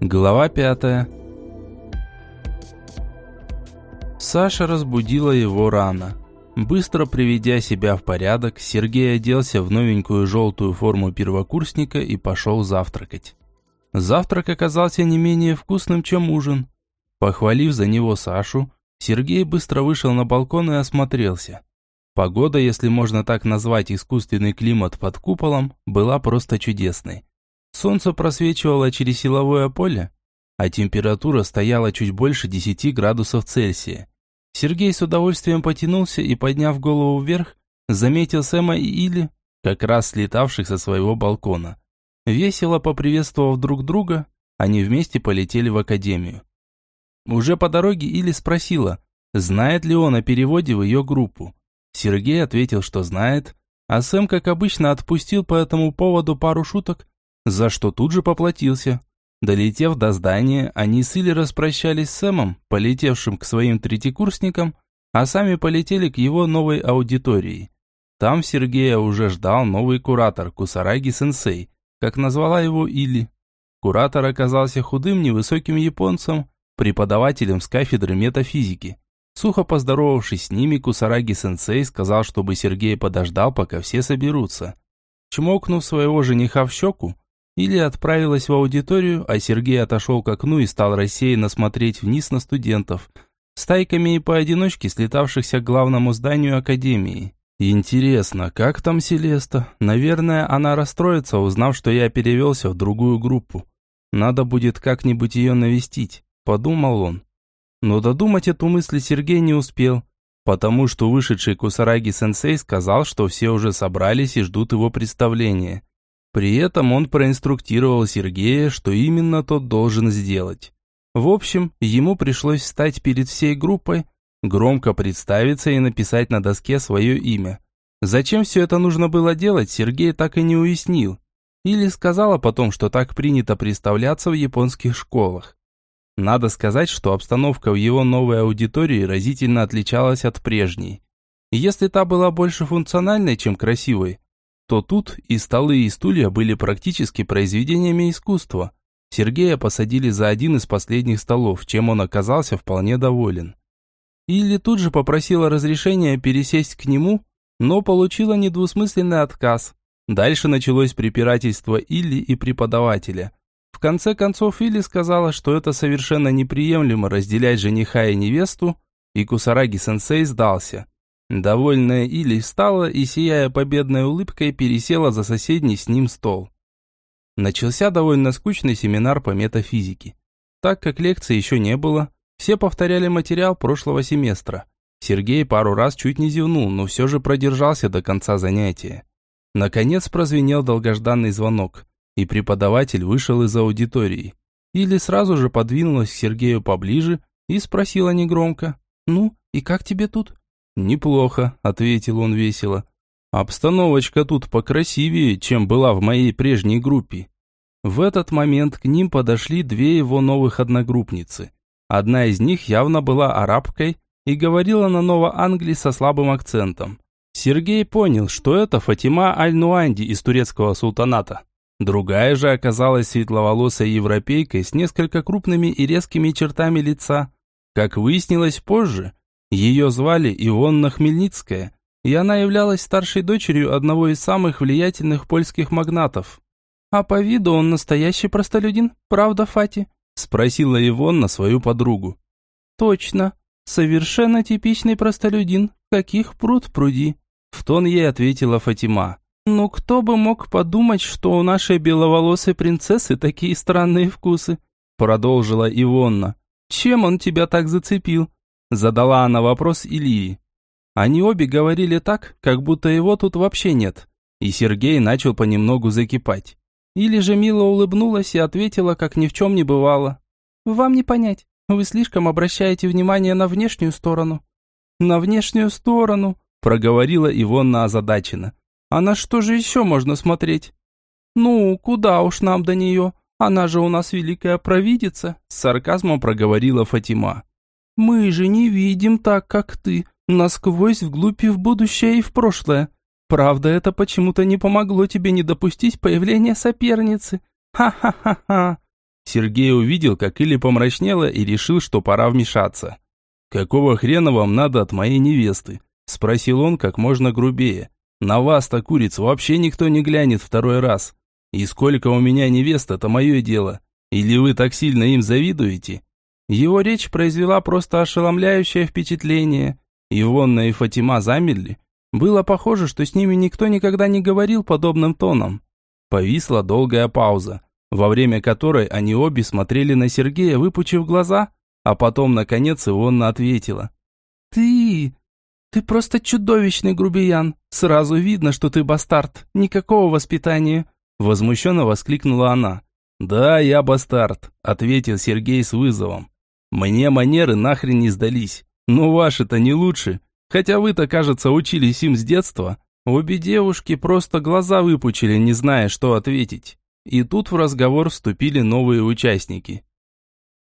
Глава пятая. Саша разбудила его рано. Быстро приведя себя в порядок, Сергей оделся в новенькую желтую форму первокурсника и пошел завтракать. Завтрак оказался не менее вкусным, чем ужин. Похвалив за него Сашу, Сергей быстро вышел на балкон и осмотрелся. Погода, если можно так назвать искусственный климат под куполом, была просто чудесной. Солнце просвечивало через силовое поле, а температура стояла чуть больше 10 градусов Цельсия. Сергей с удовольствием потянулся и, подняв голову вверх, заметил Сэма и Или, как раз слетавших со своего балкона. Весело поприветствовав друг друга, они вместе полетели в академию. Уже по дороге Или спросила, знает ли он о переводе в ее группу. Сергей ответил, что знает, а Сэм, как обычно, отпустил по этому поводу пару шуток, за что тут же поплатился. Долетев до здания, они с Илли распрощались с Сэмом, полетевшим к своим третьекурсникам, а сами полетели к его новой аудитории. Там Сергея уже ждал новый куратор Кусараги-сенсей, как назвала его Илли. Куратор оказался худым невысоким японцем, преподавателем с кафедры метафизики. Сухо поздоровавшись с ними, Кусараги-сенсей сказал, чтобы Сергей подождал, пока все соберутся. Чмокнув своего жениха в щеку, или отправилась в аудиторию, а Сергей отошел к окну и стал рассеянно смотреть вниз на студентов, стайками и поодиночке слетавшихся к главному зданию академии. Интересно, как там Селеста? Наверное, она расстроится, узнав, что я перевелся в другую группу. Надо будет как-нибудь ее навестить, подумал он. Но додумать эту мысль Сергей не успел, потому что вышедший Кусараги-сенсей сказал, что все уже собрались и ждут его представления. При этом он проинструктировал Сергея, что именно тот должен сделать. В общем, ему пришлось встать перед всей группой, громко представиться и написать на доске свое имя. Зачем все это нужно было делать, Сергей так и не уяснил. Или сказала потом, что так принято представляться в японских школах. Надо сказать, что обстановка в его новой аудитории разительно отличалась от прежней. Если та была больше функциональной, чем красивой, то тут и столы, и стулья были практически произведениями искусства. Сергея посадили за один из последних столов, чем он оказался вполне доволен. Илли тут же попросила разрешения пересесть к нему, но получила недвусмысленный отказ. Дальше началось препирательство Илли и преподавателя. В конце концов Илли сказала, что это совершенно неприемлемо разделять жениха и невесту, и Кусараги-сенсей сдался. Довольная Или встала и, сияя победной улыбкой, пересела за соседний с ним стол. Начался довольно скучный семинар по метафизике. Так как лекции еще не было, все повторяли материал прошлого семестра. Сергей пару раз чуть не зевнул, но все же продержался до конца занятия. Наконец прозвенел долгожданный звонок, и преподаватель вышел из аудитории. Или сразу же подвинулась к Сергею поближе и спросила негромко, «Ну, и как тебе тут?» «Неплохо», — ответил он весело. «Обстановочка тут покрасивее, чем была в моей прежней группе». В этот момент к ним подошли две его новых одногруппницы. Одна из них явно была арабкой и говорила на Ново-Англии со слабым акцентом. Сергей понял, что это Фатима Аль-Нуанди из турецкого султаната. Другая же оказалась светловолосой европейкой с несколько крупными и резкими чертами лица. Как выяснилось позже, ее звали Ивонна Хмельницкая, и она являлась старшей дочерью одного из самых влиятельных польских магнатов. «А по виду он настоящий простолюдин, правда, Фати?» – спросила Ивонна свою подругу. «Точно, совершенно типичный простолюдин, каких пруд пруди», – в тон ей ответила Фатима. «Ну кто бы мог подумать, что у нашей беловолосой принцессы такие странные вкусы?» – продолжила Ивонна. «Чем он тебя так зацепил?» Задала она вопрос Ильи. Они обе говорили так, как будто его тут вообще нет. И Сергей начал понемногу закипать. Или же мило улыбнулась и ответила, как ни в чем не бывало. «Вам не понять. Вы слишком обращаете внимание на внешнюю сторону». «На внешнюю сторону», – проговорила Ивонна озадаченно. «А на что же еще можно смотреть?» «Ну, куда уж нам до нее? Она же у нас великая провидица», – с сарказмом проговорила Фатима. Мы же не видим так, как ты, насквозь вглубь и в будущее и в прошлое. Правда, это почему-то не помогло тебе не допустить появления соперницы. Ха-ха-ха-ха. Сергей увидел, как Или помрачнела и решил, что пора вмешаться. «Какого хрена вам надо от моей невесты?» – спросил он как можно грубее. «На вас-то, куриц, вообще никто не глянет второй раз. И сколько у меня невест – это мое дело. Или вы так сильно им завидуете?» Его речь произвела просто ошеломляющее впечатление. Ивонна и Фатима замерли. Было похоже, что с ними никто никогда не говорил подобным тоном. Повисла долгая пауза, во время которой они обе смотрели на Сергея, выпучив глаза, а потом, наконец, Ивонна ответила. «Ты... ты просто чудовищный грубиян. Сразу видно, что ты бастард. Никакого воспитания!» Возмущенно воскликнула она. «Да, я бастард», — ответил Сергей с вызовом. «Мне манеры нахрен не сдались. Но ваши-то не лучше. Хотя вы-то, кажется, учились им с детства. Обе девушки просто глаза выпучили, не зная, что ответить. И тут в разговор вступили новые участники.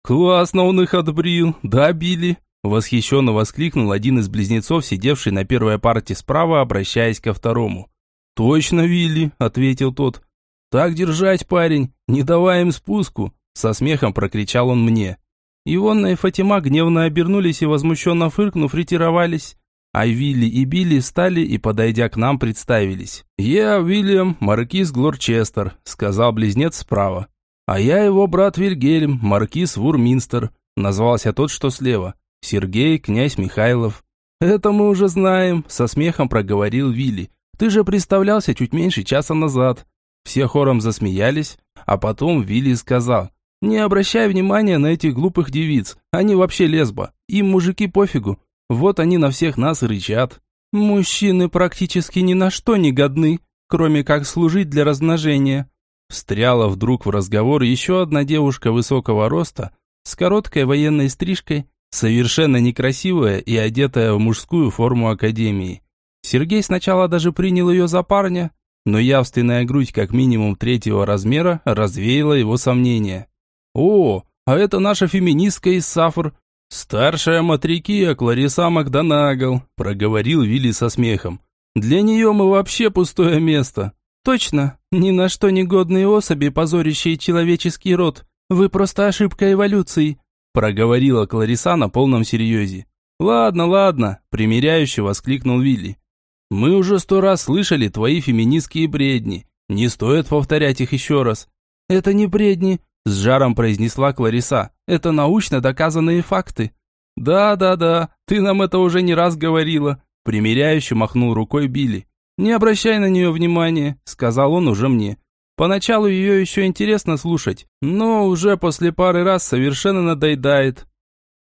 «Классно он их отбрил, Билли?» Восхищенно воскликнул один из близнецов, сидевший на первой парте справа, обращаясь ко второму. «Точно, Вилли», — ответил тот. «Так держать, парень, не давай им спуску», — со смехом прокричал он мне. Ивонна и Фатима гневно обернулись и, возмущенно фыркнув, ретировались. А Вилли и Билли встали и, подойдя к нам, представились. «Я Уильям, маркиз Глорчестер», — сказал близнец справа. «А я его брат Вильгельм, маркиз Вурминстер», — назвался тот, что слева. «Сергей, князь Михайлов». «Это мы уже знаем», — со смехом проговорил Вилли. «Ты же представлялся чуть меньше часа назад». Все хором засмеялись, а потом Вилли сказал. «Не обращай внимания на этих глупых девиц, они вообще лесба, им мужики пофигу, вот они на всех нас рычат. Мужчины практически ни на что не годны, кроме как служить для размножения. Встряла вдруг в разговор еще одна девушка высокого роста, с короткой военной стрижкой, совершенно некрасивая и одетая в мужскую форму академии. Сергей сначала даже принял ее за парня, но явственная грудь как минимум третьего размера развеяла его сомнения. «О, а это наша феминистка из Сафр, «Старшая Матрикия Клариса Макдонагал», – проговорил Вилли со смехом. «Для нее мы вообще пустое место». «Точно, ни на что негодные особи, позорящие человеческий род. Вы просто ошибка эволюции», – проговорила Клариса на полном серьезе. «Ладно, ладно», – примиряюще воскликнул Вилли. «Мы уже сто раз слышали твои феминистские бредни. Не стоит повторять их еще раз». «Это не бредни, с жаром произнесла Клариса. Это научно доказанные факты. Да, да, да, ты нам это уже не раз говорила. Примеряюще махнул рукой Билли. Не обращай на нее внимания, сказал он уже мне. Поначалу ее еще интересно слушать, но уже после пары раз совершенно надоедает.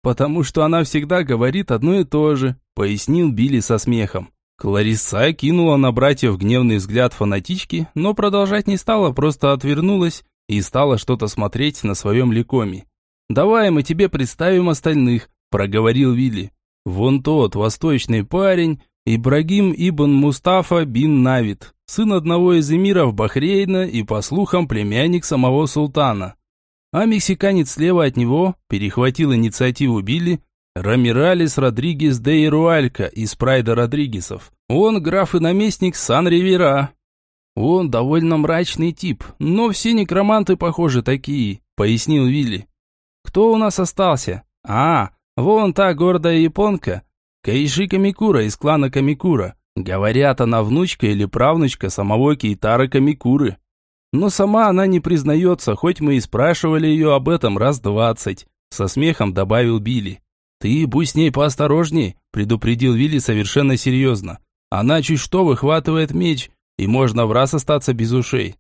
Потому что она всегда говорит одно и то же, пояснил Билли со смехом. Клариса кинула на братьев гневный взгляд фанатички, но продолжать не стала, просто отвернулась и стала что-то смотреть на своем ликоме. «Давай мы тебе представим остальных», – проговорил Вилли. «Вон тот восточный парень, Ибрагим ибн Мустафа бин Навид, сын одного из эмиров Бахрейна и, по слухам, племянник самого султана. А мексиканец слева от него перехватил инициативу Билли, Рамиралис Родригес де Ируалька из Прайда Родригесов. Он граф и наместник Сан-Ривера, «Он довольно мрачный тип, но все некроманты, похоже, такие», — пояснил Вилли. «Кто у нас остался? А, вон та гордая японка, Каиши Камикура из клана Камикура. Говорят, она внучка или правнучка самого Кейтара Камикуры. Но сама она не признается, хоть мы и спрашивали ее об этом раз двадцать», — со смехом добавил Билли. «Ты будь с ней поосторожней», — предупредил Вилли совершенно серьезно. «Она чуть что выхватывает меч, и можно в раз остаться без ушей.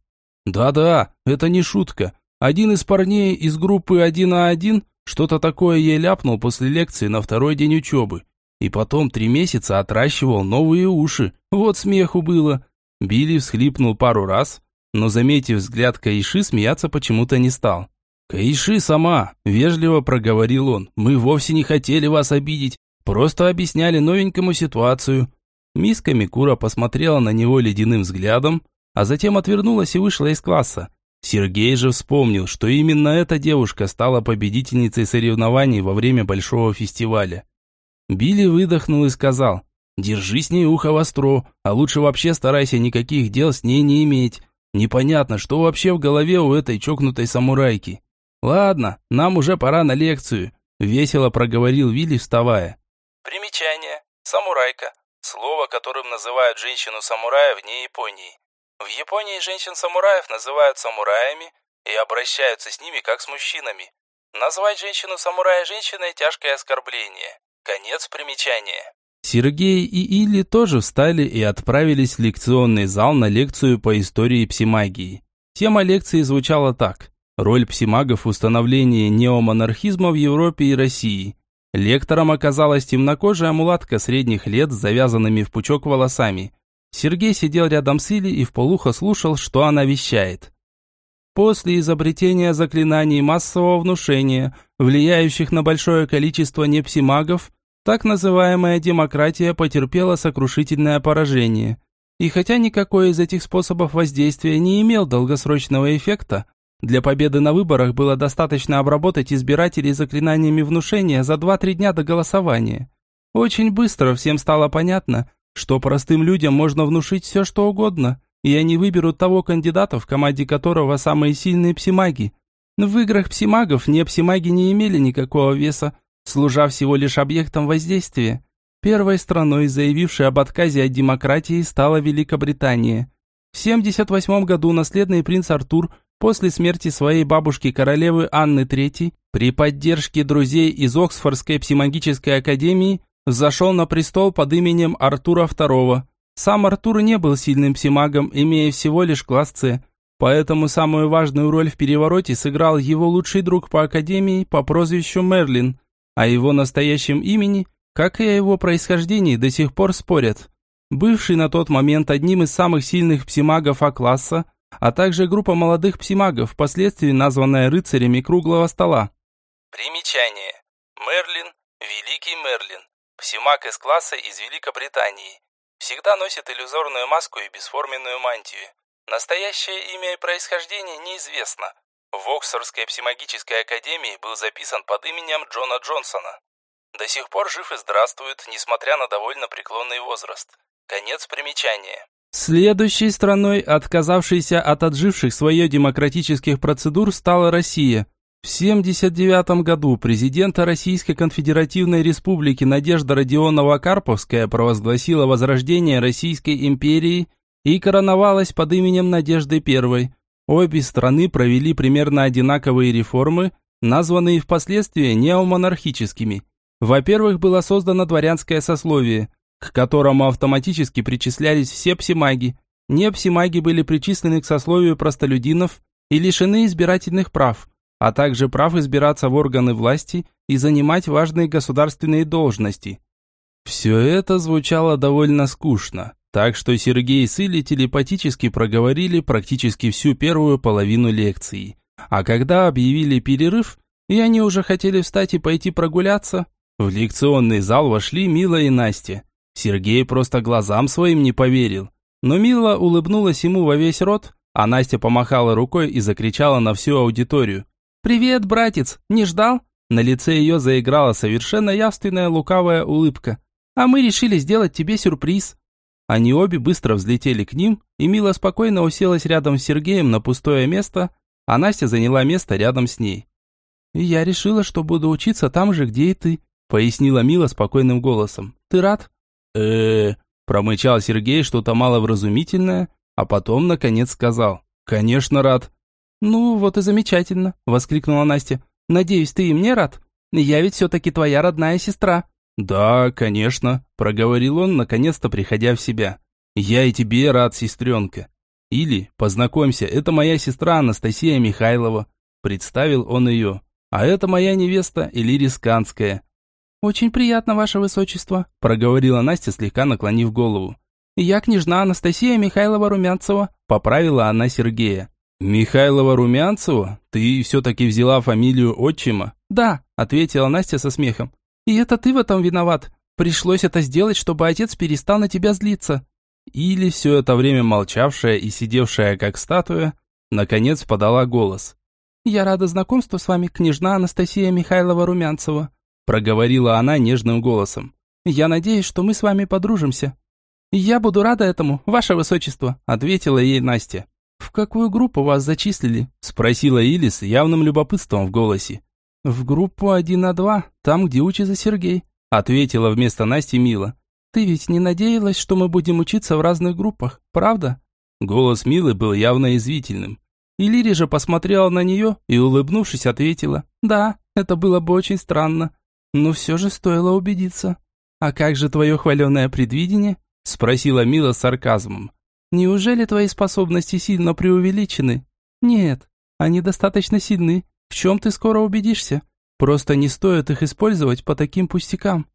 Да-да, это не шутка. Один из парней из группы 1 на 1 что-то такое ей ляпнул после лекции на второй день учебы. И потом три месяца отращивал новые уши. Вот смеху было. Билли всхлипнул пару раз, но, заметив взгляд Каиши, смеяться почему-то не стал. «Каиши сама», – вежливо проговорил он, – «мы вовсе не хотели вас обидеть, просто объясняли новенькому ситуацию. Мисс Камикура посмотрела на него ледяным взглядом, а затем отвернулась и вышла из класса. Сергей же вспомнил, что именно эта девушка стала победительницей соревнований во время большого фестиваля. Билли выдохнул и сказал, «Держи с ней ухо востро, а лучше вообще старайся никаких дел с ней не иметь. Непонятно, что вообще в голове у этой чокнутой самурайки». «Ладно, нам уже пора на лекцию», – весело проговорил Вилли, вставая. Примечание. Самурайка. Слово, которым называют женщину-самурая вне Японии. В Японии женщин-самураев называют самураями и обращаются с ними как с мужчинами. Назвать женщину-самурая женщиной – тяжкое оскорбление. Конец примечания. Сергей и Илли тоже встали и отправились в лекционный зал на лекцию по истории псимагии. Тема лекции звучала так. Роль псимагов в установлении неомонархизма в Европе и России. Лектором оказалась темнокожая мулатка средних лет с завязанными в пучок волосами. Сергей сидел рядом с Илли и вполуха слушал, что она вещает. После изобретения заклинаний массового внушения, влияющих на большое количество непсимагов, так называемая демократия потерпела сокрушительное поражение. И хотя никакой из этих способов воздействия не имел долгосрочного эффекта, для победы на выборах было достаточно обработать избирателей заклинаниями внушения за 2-3 дня до голосования. Очень быстро всем стало понятно, что простым людям можно внушить все что угодно, и они выберут того кандидата, в команде которого самые сильные псимаги. В играх псимагов не псимаги не имели никакого веса, служа всего лишь объектом воздействия. Первой страной, заявившей об отказе от демократии, стала Великобритания. В 78 году наследный принц Артур После смерти своей бабушки королевы Анны III, при поддержке друзей из Оксфордской псимагической академии, зашел на престол под именем Артура II. Сам Артур не был сильным псимагом, имея всего лишь класс С, поэтому самую важную роль в перевороте сыграл его лучший друг по академии по прозвищу Мерлин, о его настоящем имени, как и о его происхождении, до сих пор спорят. Бывший на тот момент одним из самых сильных псимагов А-класса, а также группа молодых псимагов, впоследствии названная рыцарями круглого стола. Примечание. Мерлин, Великий Мерлин, псимаг из класса из Великобритании. Всегда носит иллюзорную маску и бесформенную мантию. Настоящее имя и происхождение неизвестно. В Оксфордской псимагической академии был записан под именем Джона Джонсона. До сих пор жив и здравствует, несмотря на довольно преклонный возраст. Конец примечания. Следующей страной, отказавшейся от отживших свое демократических процедур, стала Россия. В 1979 году президента Российской Конфедеративной Республики Надежда Родионова-Карповская провозгласила возрождение Российской империи и короновалась под именем Надежды I. Обе страны провели примерно одинаковые реформы, названные впоследствии неомонархическими. Во-первых, было создано дворянское сословие – к которому автоматически причислялись все псимаги. Не псимаги были причислены к сословию простолюдинов и лишены избирательных прав, а также прав избираться в органы власти и занимать важные государственные должности. Все это звучало довольно скучно, так что Сергей с Илли телепатически проговорили практически всю первую половину лекции. А когда объявили перерыв, и они уже хотели встать и пойти прогуляться, в лекционный зал вошли Мила и Настя. Сергей просто глазам своим не поверил. Но Мила улыбнулась ему во весь рот, а Настя помахала рукой и закричала на всю аудиторию. «Привет, братец! Не ждал?» На лице ее заиграла совершенно явственная лукавая улыбка. «А мы решили сделать тебе сюрприз». Они обе быстро взлетели к ним, и Мила спокойно уселась рядом с Сергеем на пустое место, а Настя заняла место рядом с ней. «Я решила, что буду учиться там же, где и ты», пояснила Мила спокойным голосом. «Ты рад?» Э промычал Сергей что-то маловразумительное, а потом, наконец, сказал. «Конечно, рад». «Ну, вот и замечательно», — воскликнула Настя. «Надеюсь, ты и мне рад? Я ведь все-таки твоя родная сестра». «Да, конечно», — проговорил он, наконец-то приходя в себя. «Я и тебе рад, сестренка. Или, познакомься, это моя сестра Анастасия Михайлова», — представил он ее. «А это моя невеста Элирис Канская. «Очень приятно, ваше высочество», – проговорила Настя, слегка наклонив голову. «Я княжна Анастасия Михайлова Румянцева», – поправила она Сергея. «Михайлова Румянцева? Ты все-таки взяла фамилию отчима?» «Да», – ответила Настя со смехом. «И это ты в этом виноват. Пришлось это сделать, чтобы отец перестал на тебя злиться». Или все это время молчавшая и сидевшая как статуя, наконец подала голос. «Я рада знакомству с вами, княжна Анастасия Михайлова Румянцева проговорила она нежным голосом. «Я надеюсь, что мы с вами подружимся». «Я буду рада этому, ваше высочество», ответила ей Настя. «В какую группу вас зачислили?» – спросила Илис с явным любопытством в голосе. «В группу 1 на 2, там, где учится Сергей», – ответила вместо Насти Мила. «Ты ведь не надеялась, что мы будем учиться в разных группах, правда?» Голос Милы был явно извительным. И Лири же посмотрела на нее и, улыбнувшись, ответила. «Да, это было бы очень странно. Но все же стоило убедиться». «А как же твое хваленое предвидение?» – спросила Мила с сарказмом. «Неужели твои способности сильно преувеличены?» «Нет, они достаточно сильны. В чем ты скоро убедишься? Просто не стоит их использовать по таким пустякам».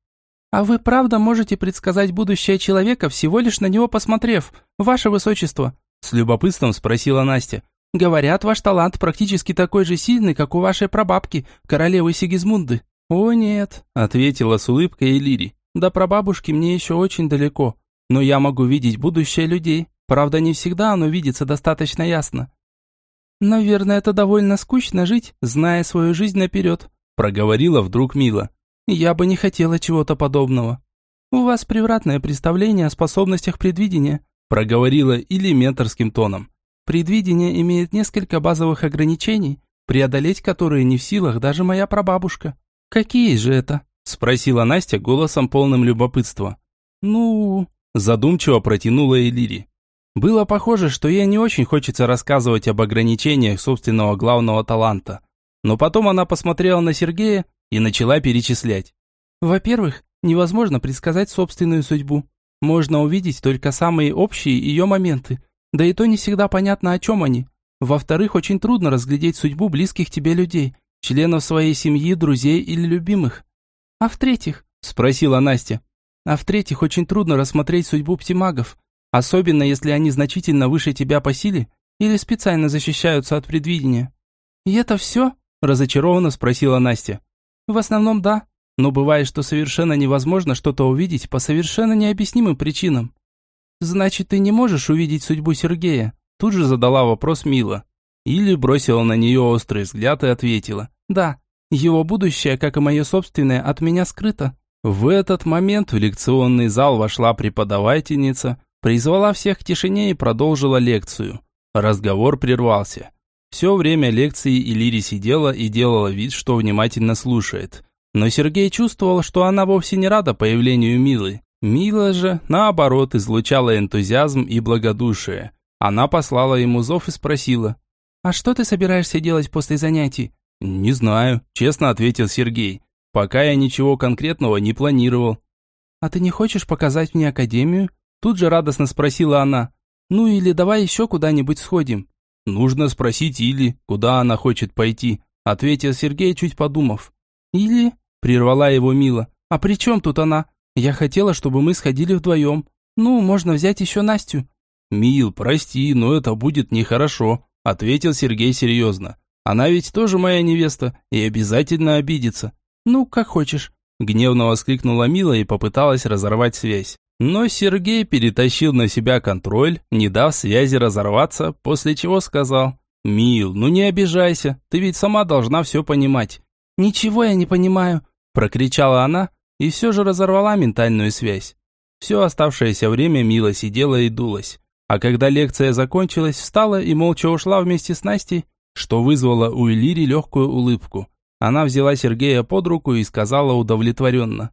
«А вы правда можете предсказать будущее человека, всего лишь на него посмотрев, ваше высочество?» С любопытством спросила Настя. «Говорят, ваш талант практически такой же сильный, как у вашей прабабки, королевы Сигизмунды». «О нет», — ответила с улыбкой Элири. «До прабабушки мне еще очень далеко, но я могу видеть будущее людей. Правда, не всегда оно видится достаточно ясно». «Наверное, это довольно скучно жить, зная свою жизнь наперед», — проговорила вдруг Мила. Я бы не хотела чего-то подобного. У вас превратное представление о способностях предвидения, проговорила Или менторским тоном. Предвидение имеет несколько базовых ограничений, преодолеть которые не в силах даже моя прабабушка. Какие же это? спросила Настя голосом полным любопытства. Ну, задумчиво протянула Элири. Было похоже, что ей не очень хочется рассказывать об ограничениях собственного главного таланта. Но потом она посмотрела на Сергея и начала перечислять. Во-первых, невозможно предсказать собственную судьбу. Можно увидеть только самые общие ее моменты, да и то не всегда понятно, о чем они. Во-вторых, очень трудно разглядеть судьбу близких тебе людей, членов своей семьи, друзей или любимых. А в-третьих, спросила Настя, а в-третьих, очень трудно рассмотреть судьбу птимагов, особенно если они значительно выше тебя по силе или специально защищаются от предвидения. И это все? разочарованно спросила Настя. В основном да, но бывает, что совершенно невозможно что-то увидеть по совершенно необъяснимым причинам. Значит, ты не можешь увидеть судьбу Сергея? Тут же задала вопрос Мила. Или бросила на нее острый взгляд и ответила. Да, его будущее, как и мое собственное, от меня скрыто. В этот момент в лекционный зал вошла преподавательница, призвала всех к тишине и продолжила лекцию. Разговор прервался. Все время лекции Илири сидела и делала вид, что внимательно слушает. Но Сергей чувствовал, что она вовсе не рада появлению Милы. Мила же, наоборот, излучала энтузиазм и благодушие. Она послала ему зов и спросила. «А что ты собираешься делать после занятий?» «Не знаю», – честно ответил Сергей. «Пока я ничего конкретного не планировал». «А ты не хочешь показать мне академию?» Тут же радостно спросила она. «Ну или давай еще куда-нибудь сходим». «Нужно спросить Или, куда она хочет пойти», ответил Сергей, чуть подумав. «Или?» – прервала его Мила. «А при чем тут она? Я хотела, чтобы мы сходили вдвоем. Ну, можно взять еще Настю». «Мил, прости, но это будет нехорошо», – ответил Сергей серьезно. «Она ведь тоже моя невеста и обязательно обидится». «Ну, как хочешь», – гневно воскликнула Мила и попыталась разорвать связь. Но Сергей перетащил на себя контроль, не дав связи разорваться, после чего сказал, «Мил, ну не обижайся, ты ведь сама должна все понимать». «Ничего я не понимаю», – прокричала она и все же разорвала ментальную связь. Все оставшееся время Мила сидела и дулась. А когда лекция закончилась, встала и молча ушла вместе с Настей, что вызвало у Элири легкую улыбку. Она взяла Сергея под руку и сказала удовлетворенно.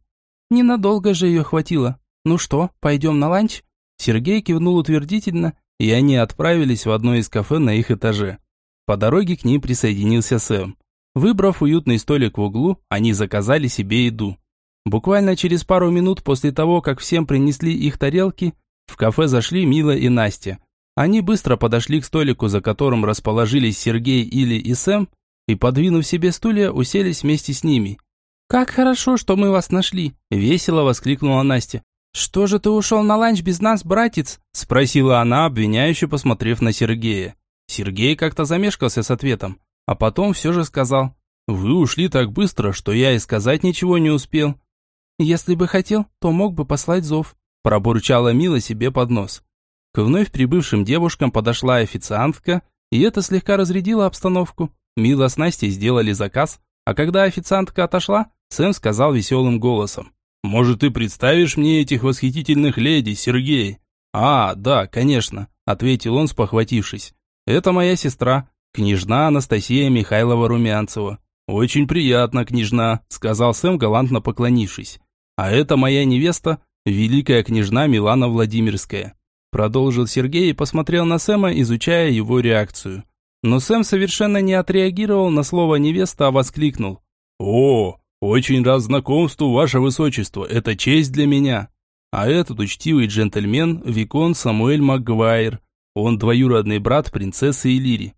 «Ненадолго же ее хватило. «Ну что, пойдем на ланч?» Сергей кивнул утвердительно, и они отправились в одно из кафе на их этаже. По дороге к ним присоединился Сэм. Выбрав уютный столик в углу, они заказали себе еду. Буквально через пару минут после того, как всем принесли их тарелки, в кафе зашли Мила и Настя. Они быстро подошли к столику, за которым расположились Сергей, Или и Сэм, и, подвинув себе стулья, уселись вместе с ними. «Как хорошо, что мы вас нашли!» – весело воскликнула Настя. «Что же ты ушел на ланч без нас, братец?» – спросила она, обвиняюще посмотрев на Сергея. Сергей как-то замешкался с ответом, а потом все же сказал. «Вы ушли так быстро, что я и сказать ничего не успел». «Если бы хотел, то мог бы послать зов», – пробурчала Мила себе под нос. К вновь прибывшим девушкам подошла официантка, и это слегка разрядило обстановку. Мила с Настей сделали заказ, а когда официантка отошла, Сэм сказал веселым голосом. Может, ты представишь мне этих восхитительных леди, Сергей? А, да, конечно, ответил он, спохватившись. Это моя сестра, княжна Анастасия Михайлова Румянцева. Очень приятно, княжна, сказал Сэм, галантно поклонившись. А это моя невеста, великая княжна Милана Владимирская. Продолжил Сергей и посмотрел на Сэма, изучая его реакцию. Но Сэм совершенно не отреагировал на слово «невеста», а воскликнул. «О, очень рад знакомству, ваше высочество, это честь для меня». А этот учтивый джентльмен – Викон Самуэль Макгвайр. Он двоюродный брат принцессы Элири.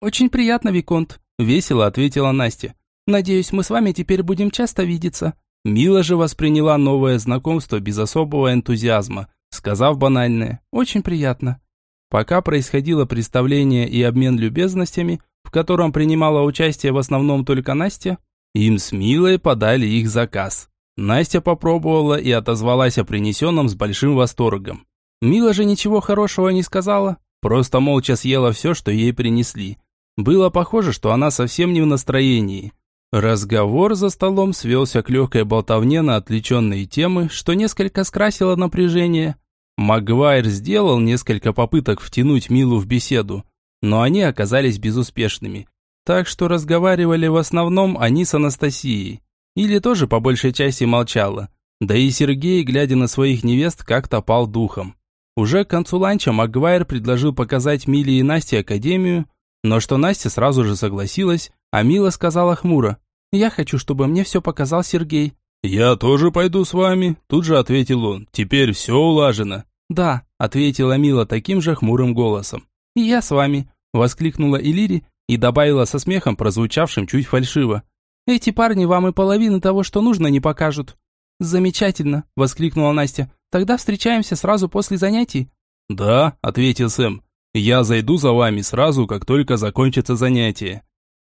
«Очень приятно, Виконт», – весело ответила Настя. «Надеюсь, мы с вами теперь будем часто видеться». Мила же восприняла новое знакомство без особого энтузиазма, сказав банальное «очень приятно». Пока происходило представление и обмен любезностями, в котором принимала участие в основном только Настя, им с Милой подали их заказ. Настя попробовала и отозвалась о принесенном с большим восторгом. Мила же ничего хорошего не сказала, просто молча съела все, что ей принесли. Было похоже, что она совсем не в настроении. Разговор за столом свелся к легкой болтовне на отвлеченные темы, что несколько скрасило напряжение. Магуайр сделал несколько попыток втянуть Милу в беседу, но они оказались безуспешными. Так что разговаривали в основном они с Анастасией. Или тоже по большей части молчала. Да и Сергей, глядя на своих невест, как-то пал духом. Уже к концу ланча Магуайр предложил показать Миле и Насте академию, но что Настя сразу же согласилась, а Мила сказала хмуро. «Я хочу, чтобы мне все показал Сергей». «Я тоже пойду с вами», – тут же ответил он. «Теперь все улажено». «Да», – ответила Мила таким же хмурым голосом. «И я с вами», – воскликнула Илири и добавила со смехом, прозвучавшим чуть фальшиво. Эти парни вам и половины того, что нужно, не покажут». «Замечательно!» – воскликнула Настя. «Тогда встречаемся сразу после занятий». «Да», – ответил Сэм. «Я зайду за вами сразу, как только закончится занятие».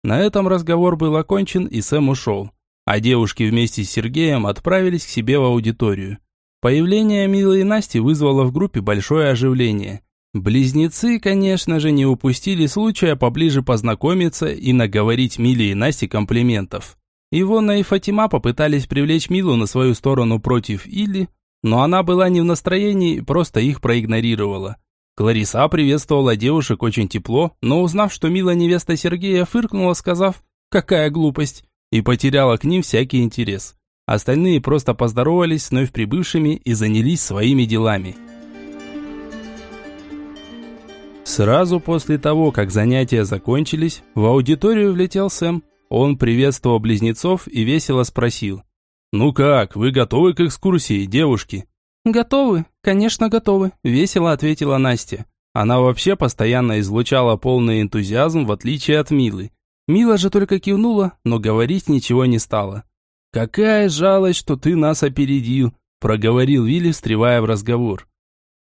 На этом разговор был окончен, и Сэм ушел. А девушки вместе с Сергеем отправились к себе в аудиторию. Появление Милы и Насти вызвало в группе большое оживление. Близнецы, конечно же, не упустили случая поближе познакомиться и наговорить Миле и Насте комплиментов. Ивона и Фатима попытались привлечь Милу на свою сторону против Или, но она была не в настроении и просто их проигнорировала. Клариса приветствовала девушек очень тепло, но узнав, что Мила невеста Сергея, фыркнула, сказав «какая глупость», и потеряла к ним всякий интерес. Остальные просто поздоровались с вновь прибывшими и занялись своими делами. Сразу после того, как занятия закончились, в аудиторию влетел Сэм. Он приветствовал близнецов и весело спросил. «Ну как, вы готовы к экскурсии, девушки?» «Готовы, конечно, готовы», – весело ответила Настя. Она вообще постоянно излучала полный энтузиазм, в отличие от Милы. Мила же только кивнула, но говорить ничего не стала. «Какая жалость, что ты нас опередил», – проговорил Вилли, встревая в разговор.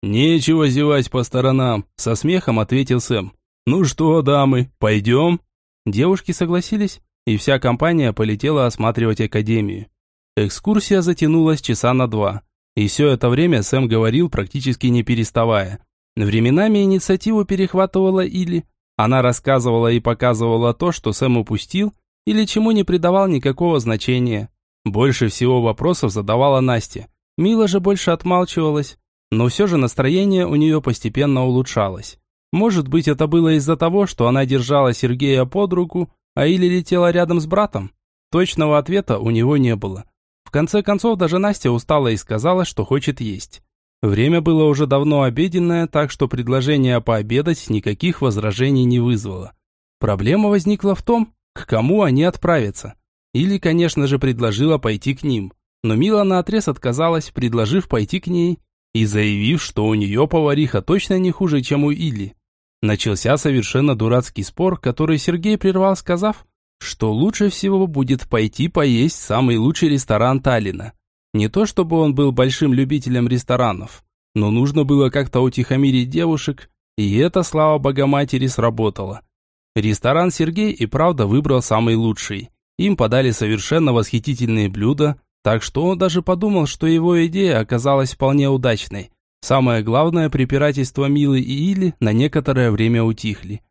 «Нечего зевать по сторонам», – со смехом ответил Сэм. «Ну что, дамы, пойдем?» Девушки согласились, и вся компания полетела осматривать академию. Экскурсия затянулась часа на два. И все это время Сэм говорил, практически не переставая. Временами инициативу перехватывала Или. Она рассказывала и показывала то, что Сэм упустил, или чему не придавал никакого значения. Больше всего вопросов задавала Настя. Мила же больше отмалчивалась, но все же настроение у нее постепенно улучшалось. Может быть, это было из-за того, что она держала Сергея под руку, а или летела рядом с братом? Точного ответа у него не было. Конце концов, даже Настя устала и сказала, что хочет есть. Время было уже давно обеденное, так что предложение пообедать никаких возражений не вызвало. Проблема возникла в том, к кому они отправятся. Или, конечно же, предложила пойти к ним. Но Мила наотрез отказалась, предложив пойти к ней, и заявив, что у нее повариха точно не хуже, чем у Или. Начался совершенно дурацкий спор, который Сергей прервал, сказав, что лучше всего будет пойти поесть в самый лучший ресторан Таллина. Не то чтобы он был большим любителем ресторанов, но нужно было как-то утихомирить девушек, и это, слава Богоматери, сработало. Ресторан Сергей и правда выбрал самый лучший. Им подали совершенно восхитительные блюда, так что он даже подумал, что его идея оказалась вполне удачной. Самое главное, препирательства Милы и Или на некоторое время утихли.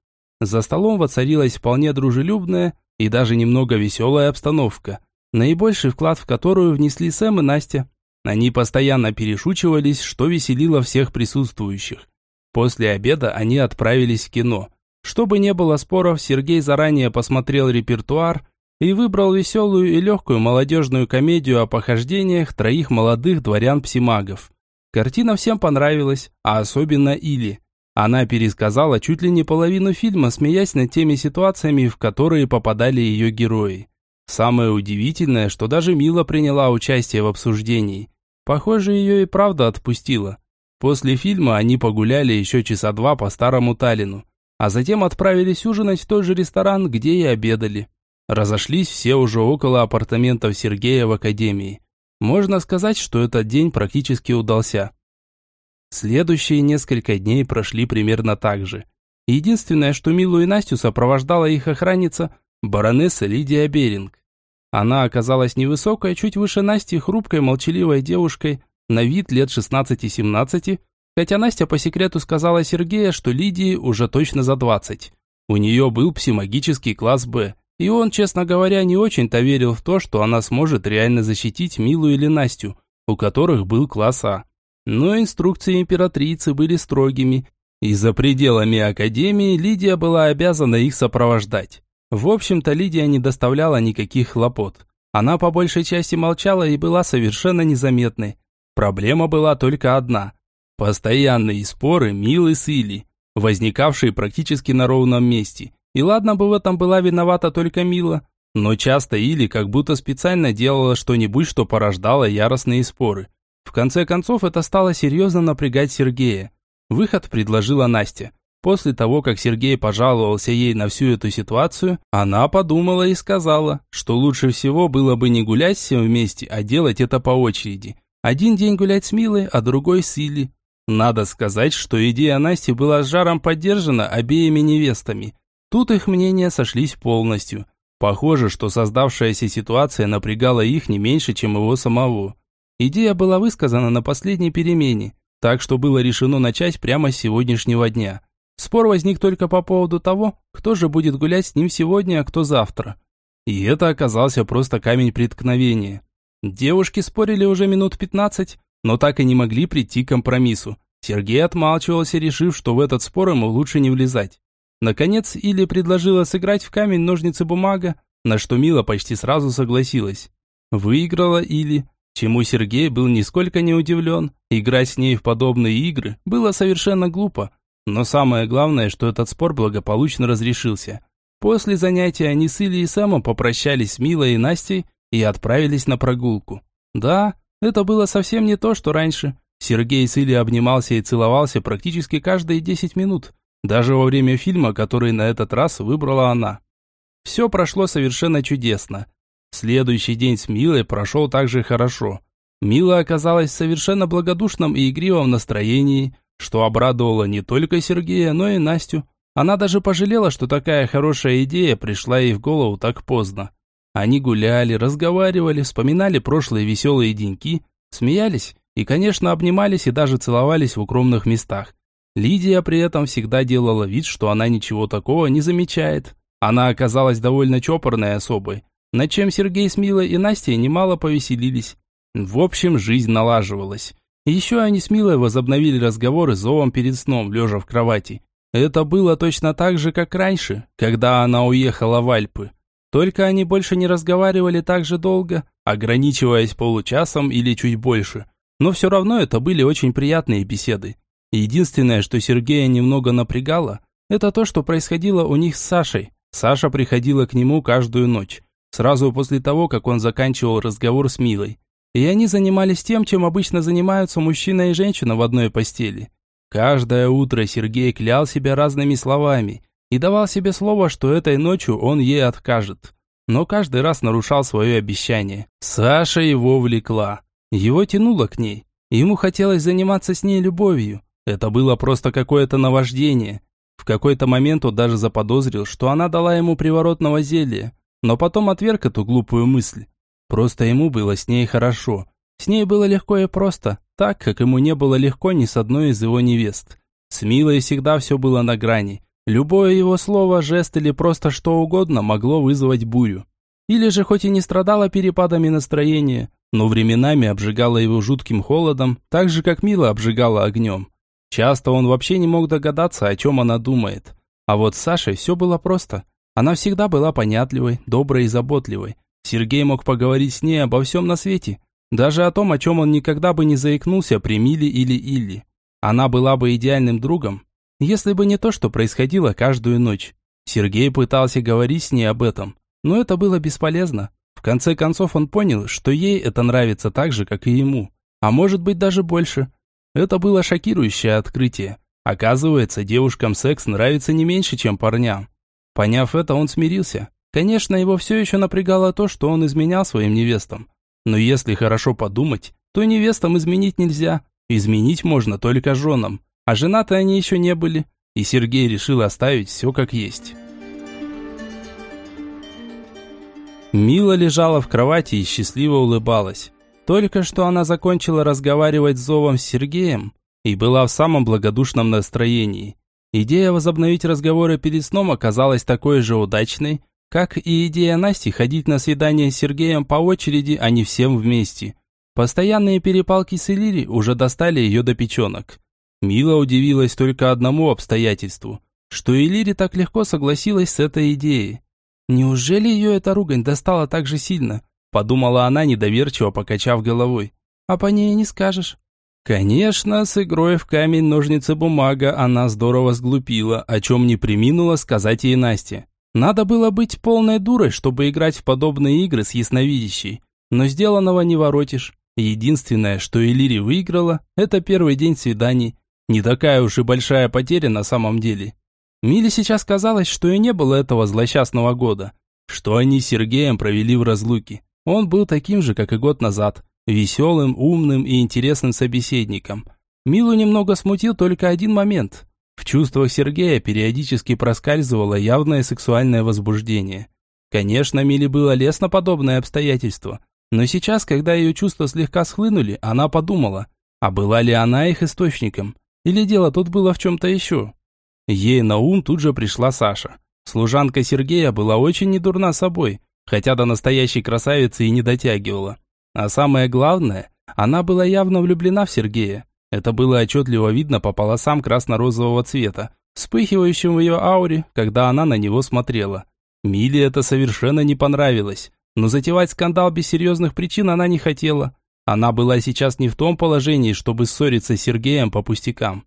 За столом воцарилась вполне дружелюбная и даже немного веселая обстановка, наибольший вклад в которую внесли Сэм и Настя. Они постоянно перешучивались, что веселило всех присутствующих. После обеда они отправились в кино, Чтобы не было споров, Сергей заранее посмотрел репертуар и выбрал веселую и легкую молодежную комедию о похождениях троих молодых дворян-псимагов. Картина всем понравилась, а особенно Или. Она пересказала чуть ли не половину фильма, смеясь над теми ситуациями, в которые попадали ее герои. Самое удивительное, что даже Мила приняла участие в обсуждении. Похоже, ее и правда отпустила. После фильма они погуляли еще часа два по старому Таллину, а затем отправились ужинать в тот же ресторан, где и обедали. Разошлись все уже около апартаментов Сергея в академии. Можно сказать, что этот день практически удался. Следующие несколько дней прошли примерно так же. Единственное, что Милу и Настю сопровождала их охранница, баронесса Лидия Беринг. Она оказалась невысокой, чуть выше Насти, хрупкой, молчаливой девушкой, на вид лет 16-17, хотя Настя по секрету сказала Сергею, что Лидии уже точно за 20. У нее был псимагический класс «Б», и он, честно говоря, не очень-то верил в то, что она сможет реально защитить Милу или Настю, у которых был класс А. Но инструкции императрицы были строгими, и за пределами академии Лидия была обязана их сопровождать. В общем-то, Лидия не доставляла никаких хлопот. Она по большей части молчала и была совершенно незаметной. Проблема была только одна. Постоянные споры Милы с Или, возникавшие практически на ровном месте. И ладно бы в этом была виновата только Мила, но часто Или как будто специально делала что-нибудь, что порождало яростные споры. В конце концов, это стало серьезно напрягать Сергея. Выход предложила Настя. После того, как Сергей пожаловался ей на всю эту ситуацию, она подумала и сказала, что лучше всего было бы не гулять всем вместе, а делать это по очереди. Один день гулять с Милой, а другой с Илли. Надо сказать, что идея Насти была с жаром поддержана обеими невестами. Тут их мнения сошлись полностью. Похоже, что создавшаяся ситуация напрягала их не меньше, чем его самого. Идея была высказана на последней перемене, так что было решено начать прямо с сегодняшнего дня. Спор возник только по поводу того, кто же будет гулять с ним сегодня, а кто завтра. И это оказался просто камень преткновения. Девушки спорили уже минут 15, но так и не могли прийти к компромиссу. Сергей отмалчивался, решив, что в этот спор ему лучше не влезать. Наконец, Или предложила сыграть в камень-ножницы-бумага, на что Мила почти сразу согласилась. Выиграла Или, Чему Сергей был нисколько не удивлен. Играть с ней в подобные игры было совершенно глупо. Но самое главное, что этот спор благополучно разрешился. После занятия они с Ильей Сэмом попрощались с Милой и Настей и отправились на прогулку. Да, это было совсем не то, что раньше. Сергей с Ильей обнимался и целовался практически каждые 10 минут. Даже во время фильма, который на этот раз выбрала она. Все прошло совершенно чудесно. Следующий день с Милой прошел также хорошо. Мила оказалась в совершенно благодушном и игривом настроении, что обрадовало не только Сергея, но и Настю. Она даже пожалела, что такая хорошая идея пришла ей в голову так поздно. Они гуляли, разговаривали, вспоминали прошлые веселые деньки, смеялись и, конечно, обнимались и даже целовались в укромных местах. Лидия при этом всегда делала вид, что она ничего такого не замечает. Она оказалась довольно чопорной особой, над чем Сергей с Милой и Настей немало повеселились. В общем, жизнь налаживалась. Еще они с Милой возобновили разговоры зовом перед сном, лежа в кровати. Это было точно так же, как раньше, когда она уехала в Альпы. Только они больше не разговаривали так же долго, ограничиваясь получасом или чуть больше. Но все равно это были очень приятные беседы. Единственное, что Сергея немного напрягало, это то, что происходило у них с Сашей. Саша приходила к нему каждую ночь сразу после того, как он заканчивал разговор с Милой. И они занимались тем, чем обычно занимаются мужчина и женщина в одной постели. Каждое утро Сергей клял себя разными словами и давал себе слово, что этой ночью он ей откажет. Но каждый раз нарушал свое обещание. Саша его влекла. Его тянуло к ней. Ему хотелось заниматься с ней любовью. Это было просто какое-то наваждение. В какой-то момент он даже заподозрил, что она дала ему приворотного зелья но потом отверг эту глупую мысль. Просто ему было с ней хорошо. С ней было легко и просто, так, как ему не было легко ни с одной из его невест. С Милой всегда все было на грани. Любое его слово, жест или просто что угодно могло вызвать бурю. Или же хоть и не страдала перепадами настроения, но временами обжигала его жутким холодом, так же, как Мила обжигала огнем. Часто он вообще не мог догадаться, о чем она думает. А вот с Сашей все было просто. Она всегда была понятливой, доброй и заботливой. Сергей мог поговорить с ней обо всем на свете, даже о том, о чем он никогда бы не заикнулся при Миле или Илли. Она была бы идеальным другом, если бы не то, что происходило каждую ночь. Сергей пытался говорить с ней об этом, но это было бесполезно. В конце концов он понял, что ей это нравится так же, как и ему, а может быть даже больше. Это было шокирующее открытие. Оказывается, девушкам секс нравится не меньше, чем парням. Поняв это, он смирился. Конечно, его все еще напрягало то, что он изменял своим невестам. Но если хорошо подумать, то невестам изменить нельзя. Изменить можно только женам. А женаты они еще не были. И Сергей решил оставить все как есть. Мила лежала в кровати и счастливо улыбалась. Только что она закончила разговаривать с Зовом с Сергеем и была в самом благодушном настроении. Идея возобновить разговоры перед сном оказалась такой же удачной, как и идея Насти ходить на свидание с Сергеем по очереди, а не всем вместе. Постоянные перепалки с Элири уже достали ее до печенок. Мила удивилась только одному обстоятельству, что Элири так легко согласилась с этой идеей. Неужели ее эта ругань достала так же сильно? Подумала она, недоверчиво покачав головой. А по ней не скажешь. Конечно, с игрой в камень-ножницы-бумага она здорово сглупила, о чем не приминула сказать ей Насте. Надо было быть полной дурой, чтобы играть в подобные игры с ясновидящей. Но сделанного не воротишь. Единственное, что Элири выиграла, это первый день свиданий. Не такая уж и большая потеря на самом деле. Миле сейчас казалось, что и не было этого злосчастного года. Что они с Сергеем провели в разлуке. Он был таким же, как и год назад веселым, умным и интересным собеседником. Милу немного смутил только один момент. В чувствах Сергея периодически проскальзывало явное сексуальное возбуждение. Конечно, Миле было лестно подобное обстоятельство, но сейчас, когда ее чувства слегка схлынули, она подумала, а была ли она их источником, или дело тут было в чем-то еще. Ей на ум тут же пришла Саша. Служанка Сергея была очень недурна собой, хотя до настоящей красавицы и не дотягивала. А самое главное, она была явно влюблена в Сергея. Это было отчетливо видно по полосам красно-розового цвета, вспыхивающим в ее ауре, когда она на него смотрела. Миле это совершенно не понравилось, но затевать скандал без серьезных причин она не хотела. Она была сейчас не в том положении, чтобы ссориться с Сергеем по пустякам.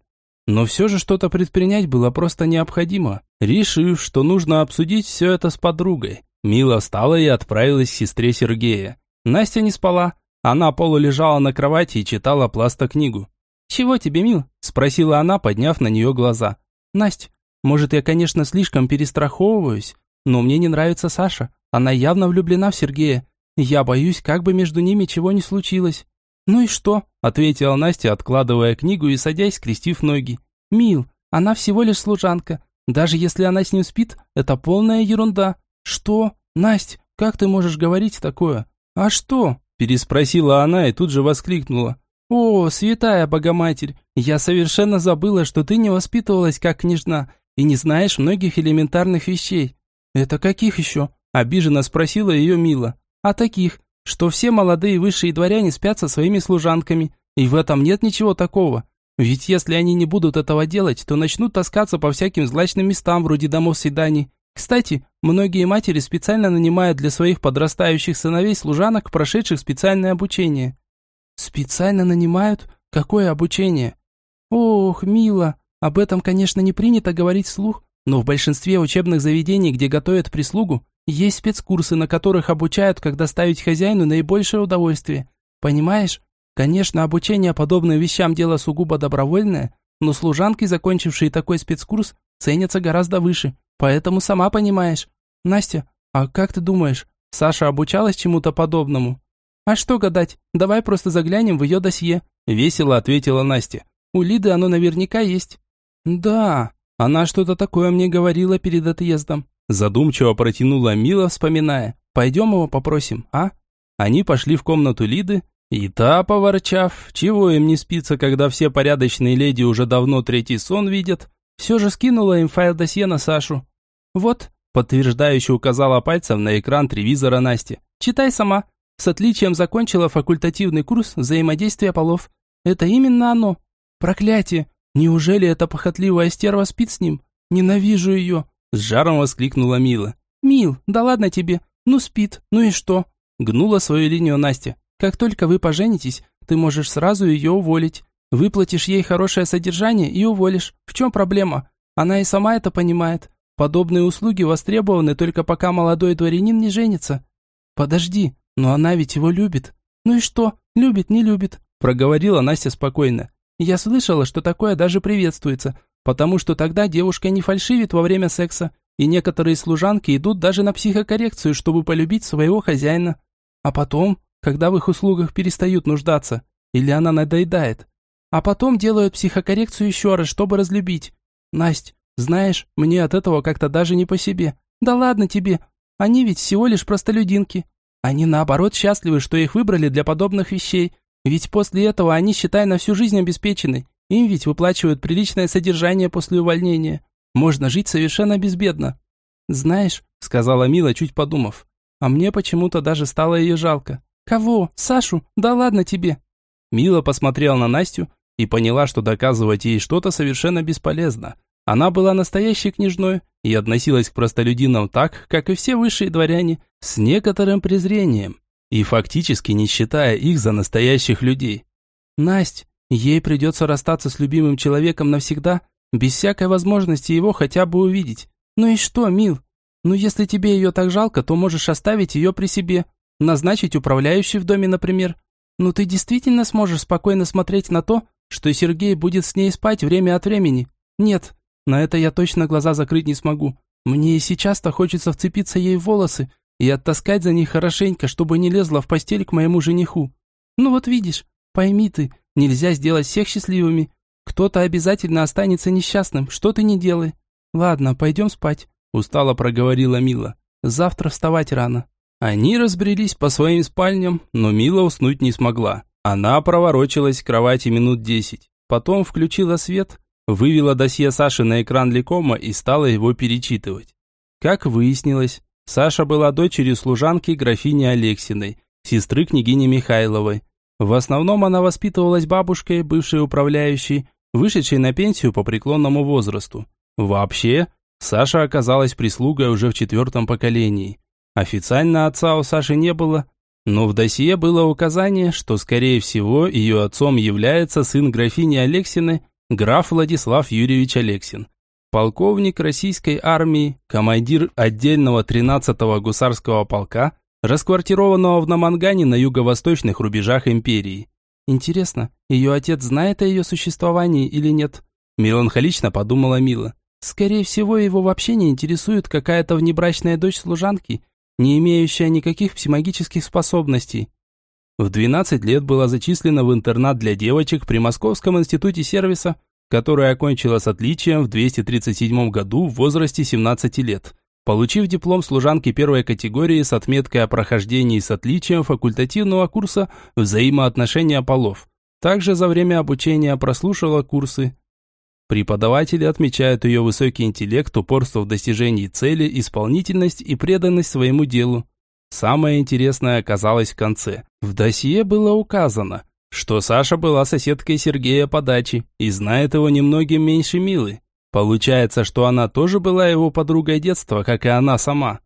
Но все же что-то предпринять было просто необходимо. Решив, что нужно обсудить все это с подругой, Мила встала и отправилась к сестре Сергея. Настя не спала. Она полулежала на кровати и читала пласта книгу. «Чего тебе, Мил?» – спросила она, подняв на нее глаза. «Настя, может, я, конечно, слишком перестраховываюсь, но мне не нравится Саша. Она явно влюблена в Сергея. Я боюсь, как бы между ними чего не случилось». «Ну и что?» – ответила Настя, откладывая книгу и садясь, скрестив ноги. «Мил, она всего лишь служанка. Даже если она с ним спит, это полная ерунда». «Что? Настя, как ты можешь говорить такое? «А что?» – переспросила она и тут же воскликнула. «О, святая Богоматерь, я совершенно забыла, что ты не воспитывалась как княжна и не знаешь многих элементарных вещей». «Это каких еще?» – обиженно спросила ее Мила. «А таких, что все молодые высшие дворяне спят со своими служанками, и в этом нет ничего такого. Ведь если они не будут этого делать, то начнут таскаться по всяким злачным местам вроде домов свиданий, кстати, многие матери специально нанимают для своих подрастающих сыновей служанок, прошедших специальное обучение. Специально нанимают? Какое обучение? Ох, мило, об этом, конечно, не принято говорить вслух, но в большинстве учебных заведений, где готовят прислугу, есть спецкурсы, на которых обучают, как доставить хозяину наибольшее удовольствие. Понимаешь? Конечно, обучение подобным вещам дело сугубо добровольное, но служанки, закончившие такой спецкурс, ценятся гораздо выше. Поэтому сама понимаешь. Настя, а как ты думаешь, Саша обучалась чему-то подобному? А что гадать, давай просто заглянем в ее досье. Весело ответила Настя. У Лиды оно наверняка есть. Да, она что-то такое мне говорила перед отъездом. Задумчиво протянула Мила, вспоминая. Пойдем его попросим, а? Они пошли в комнату Лиды, и та, поворчав, чего им не спится, когда все порядочные леди уже давно третий сон видят, все же скинула им файл досье на Сашу. «Вот», – подтверждающе указала пальцем на экран тревизора Насти. «Читай сама. С отличием закончила факультативный курс взаимодействия полов. Это именно оно. Проклятие! Неужели эта похотливая стерва спит с ним? Ненавижу ее!» С жаром воскликнула Мила. «Мил, да ладно тебе. Ну спит, ну и что?» Гнула свою линию Настя. «Как только вы поженитесь, ты можешь сразу ее уволить. Выплатишь ей хорошее содержание и уволишь. В чем проблема? Она и сама это понимает. Подобные услуги востребованы только пока молодой дворянин не женится. Подожди, но она ведь его любит. Ну и что? Любит, не любит, проговорила Настя спокойно. Я слышала, что такое даже приветствуется, потому что тогда девушка не фальшивит во время секса, и некоторые служанки идут даже на психокоррекцию, чтобы полюбить своего хозяина. А потом, когда в их услугах перестают нуждаться, или она надоедает, а потом делают психокоррекцию еще раз, чтобы разлюбить. Насть, знаешь, мне от этого как-то даже не по себе. Да ладно тебе, они ведь всего лишь простолюдинки. Они наоборот счастливы, что их выбрали для подобных вещей. Ведь после этого они, считай, на всю жизнь обеспечены. Им ведь выплачивают приличное содержание после увольнения. Можно жить совершенно безбедно. Знаешь, сказала Мила, чуть подумав, а мне почему-то даже стало ее жалко. Кого? Сашу? Да ладно тебе. Мила посмотрела на Настю и поняла, что доказывать ей что-то совершенно бесполезно. Она была настоящей княжной и относилась к простолюдинам так, как и все высшие дворяне, с некоторым презрением, и фактически не считая их за настоящих людей. Насть, ей придется расстаться с любимым человеком навсегда, без всякой возможности его хотя бы увидеть. Ну и что, мил? Ну если тебе ее так жалко, то можешь оставить ее при себе, назначить управляющей в доме, например. Ну ты действительно сможешь спокойно смотреть на то, что Сергей будет с ней спать время от времени? Нет, на это я точно глаза закрыть не смогу. Мне и сейчас-то хочется вцепиться ей в волосы и оттаскать за них хорошенько, чтобы не лезла в постель к моему жениху. Ну вот видишь, пойми ты, нельзя сделать всех счастливыми. Кто-то обязательно останется несчастным, что ты не делай. Ладно, пойдем спать, устало проговорила Мила. Завтра вставать рано. Они разбрелись по своим спальням, но Мила уснуть не смогла. Она проворочилась в кровати минут десять. Потом включила свет Вывела досье Саши на экран Ликома и стала его перечитывать. Как выяснилось, Саша была дочерью служанки графини Алексиной, сестры княгини Михайловой. В основном она воспитывалась бабушкой, бывшей управляющей, вышедшей на пенсию по преклонному возрасту. Вообще, Саша оказалась прислугой уже в четвертом поколении. Официально отца у Саши не было, но в досье было указание, что, скорее всего, ее отцом является сын графини Алексины граф Владислав Юрьевич Алексин, полковник российской армии, командир отдельного 13-го гусарского полка, расквартированного в Намангане на юго-восточных рубежах империи. Интересно, ее отец знает о ее существовании или нет? Меланхолично подумала Мила. Скорее всего, его вообще не интересует какая-то внебрачная дочь служанки, не имеющая никаких псимагических способностей. В 12 лет была зачислена в интернат для девочек при Московском институте сервиса, который окончила с отличием в 237 году в возрасте 17 лет, получив диплом служанки первой категории с отметкой о прохождении с отличием факультативного курса взаимоотношения полов. Также за время обучения прослушала курсы. Преподаватели отмечают ее высокий интеллект, упорство в достижении цели, исполнительность и преданность своему делу. Самое интересное оказалось в конце. В досье было указано, что Саша была соседкой Сергея по даче и знает его немногим меньше Милы. Получается, что она тоже была его подругой детства, как и она сама.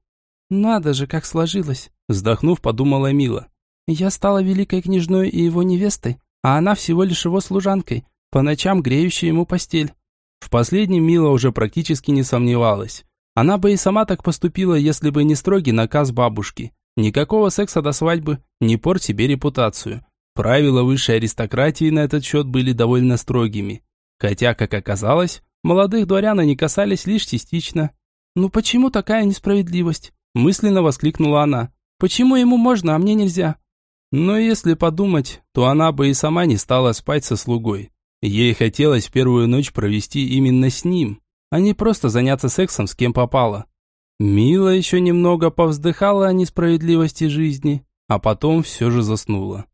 «Надо же, как сложилось!» Вздохнув, подумала Мила. «Я стала великой княжной и его невестой, а она всего лишь его служанкой, по ночам греющей ему постель». В последнем Мила уже практически не сомневалась. Она бы и сама так поступила, если бы не строгий наказ бабушки. Никакого секса до свадьбы, не порть себе репутацию. Правила высшей аристократии на этот счет были довольно строгими. Хотя, как оказалось, молодых дворян они касались лишь частично. «Ну почему такая несправедливость?» – мысленно воскликнула она. «Почему ему можно, а мне нельзя?» Но если подумать, то она бы и сама не стала спать со слугой. Ей хотелось первую ночь провести именно с ним а не просто заняться сексом с кем попало. Мила еще немного повздыхала о несправедливости жизни, а потом все же заснула.